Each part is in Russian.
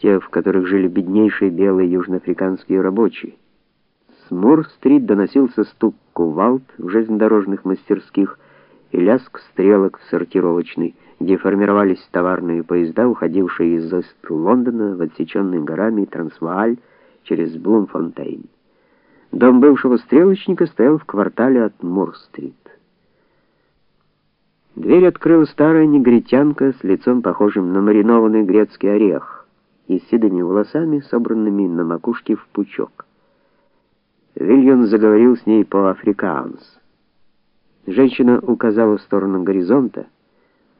те, в которых жили беднейшие белые южноафриканские рабочие. С Мур-стрит доносился стук кувалд в железнодорожных мастерских и лязг стрелок в сортировочной, где формировались товарные поезда, уходившие из Лондона в отсеченный горами Трансвааль через Блумфонтейн. Дом бывшего стрелочника стоял в квартале от Мур-стрит. Дверь открыла старая негритянка с лицом похожим на маринованный грецкий орех и седыми волосами, собранными на макушке в пучок. Вильон заговорил с ней по-африкаанс. Женщина указала в сторону горизонта,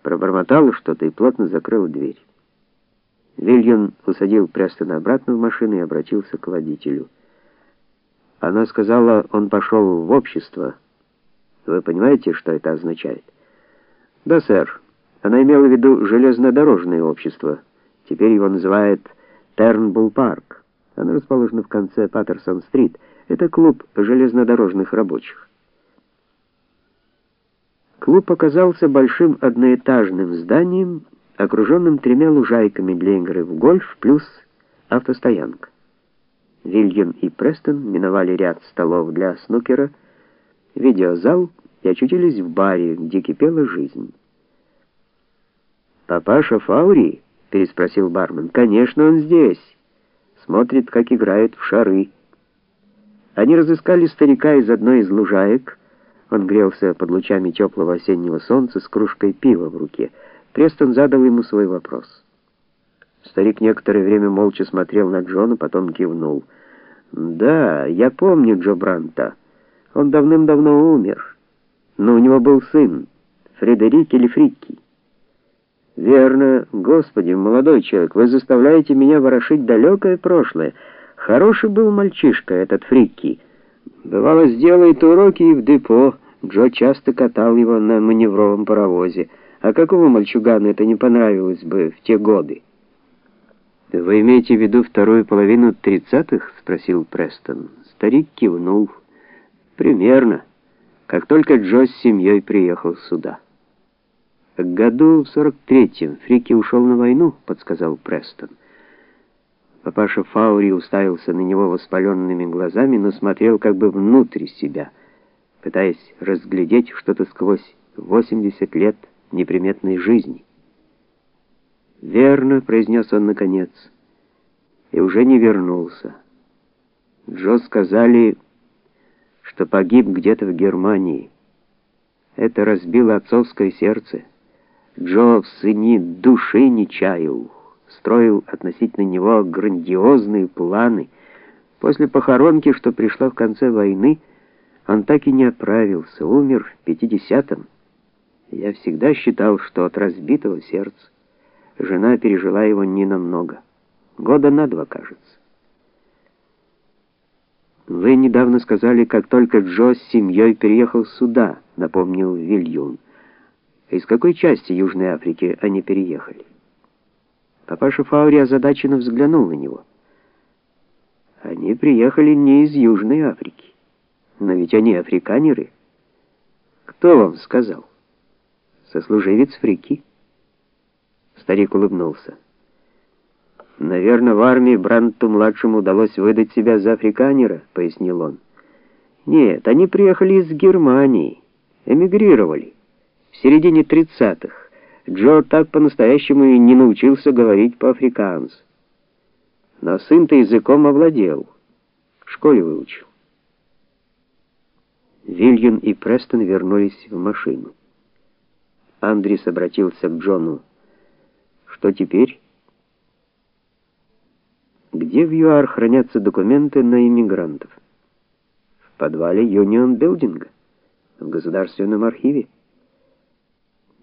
пробормотала что-то и плотно закрыла дверь. Вильон усадил Престона обратно в машину и обратился к водителю. Она сказала, он пошел в общество. Вы понимаете, что это означает? Да, сэр. Она имела в виду железнодорожное общество. Теперь его называют Тернбулл Парк. Оно расположено в конце Паттерсон-стрит. Это клуб железнодорожных рабочих. Клуб оказался большим одноэтажным зданием, окруженным тремя лужайками для игры в гольф плюс автостоянка. Вильям и Престон миновали ряд столов для снукера, видеозал и очутились в баре, где кипела жизнь. «Папаша Фаури?» — переспросил бармен. «Конечно, он здесь. Смотрит, как играют в шары». Они разыскали старика из одной из лужаек. Он грелся под лучами теплого осеннего солнца с кружкой пива в руке. Престон задал ему свой вопрос. Старик некоторое время молча смотрел на Джона, потом кивнул. «Да, я помню Джо Бранта. Он давным-давно умер. Но у него был сын, Фредерик или Фрикки. Верно, Господи, молодой человек, вы заставляете меня ворошить далекое прошлое. Хороший был мальчишка этот Фрикки. Бывало, сделает уроки и в депо. Джо часто катал его на маневровом паровозе. А какому мальчугану это не понравилось бы в те годы? Вы имеете в виду вторую половину тридцатых? спросил Престон. Старик кивнул. Примерно. Как только Джо с семьей приехал сюда. К году в сорок третьем Фрики ушел на войну, подсказал Престон. Папаша Фаури уставился на него воспаленными глазами, но смотрел как бы внутрь себя, пытаясь разглядеть что-то сквозь 80 лет неприметной жизни. «Верно», — произнес он наконец, и уже не вернулся. Джо сказали, что погиб где-то в Германии. Это разбило отцовское сердце. Джо в сыне души не чаял, строил относительно него грандиозные планы. После похоронки, что пришла в конце войны, он так и не оправился, умер в пятидесятом. Я всегда считал, что от разбитого сердца жена пережила его ненамного. Года на два, кажется. Вы недавно сказали, как только Джо с семьей переехал сюда, напомнил Вильюн. Из какой части Южной Африки они переехали? Папаша Фаури озадаченно взглянул на него. Они приехали не из Южной Африки. Но ведь они африканеры. Кто вам сказал? Сослуживец Фрики. Старик улыбнулся. Наверное, в армии Бранту-младшему удалось выдать себя за африканера, пояснил он. Нет, они приехали из Германии, эмигрировали в середине тридцатых. Джо так по-настоящему и не научился говорить по-африкански. Но сын-то языком овладел. В школе выучил. Вильям и Престон вернулись в машину. Андрис обратился к Джону. Что теперь? Где в ЮАР хранятся документы на иммигрантов? В подвале Юнион Билдинга, в государственном архиве.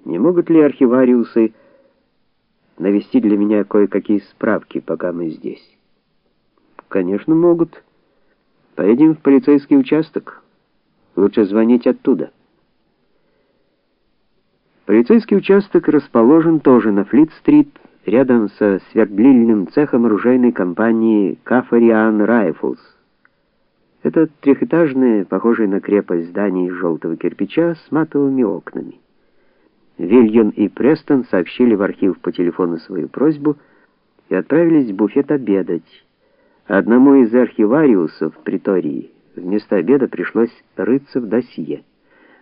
Не могут ли архивариусы навести для меня кое-какие справки, пока мы здесь? Конечно, могут. Поедем в полицейский участок. Лучше звонить оттуда. Полицейский участок расположен тоже на Флит-стрит, рядом со свердлильным цехом оружейной компании Кафариан Rifles. Это трехэтажное, похожее на крепость здание из желтого кирпича с матовыми окнами. Вильон и Престон сообщили в архив по телефону свою просьбу, и отправились в буфет обедать. Одному из архивариусов притории вместо обеда пришлось рыться в досье.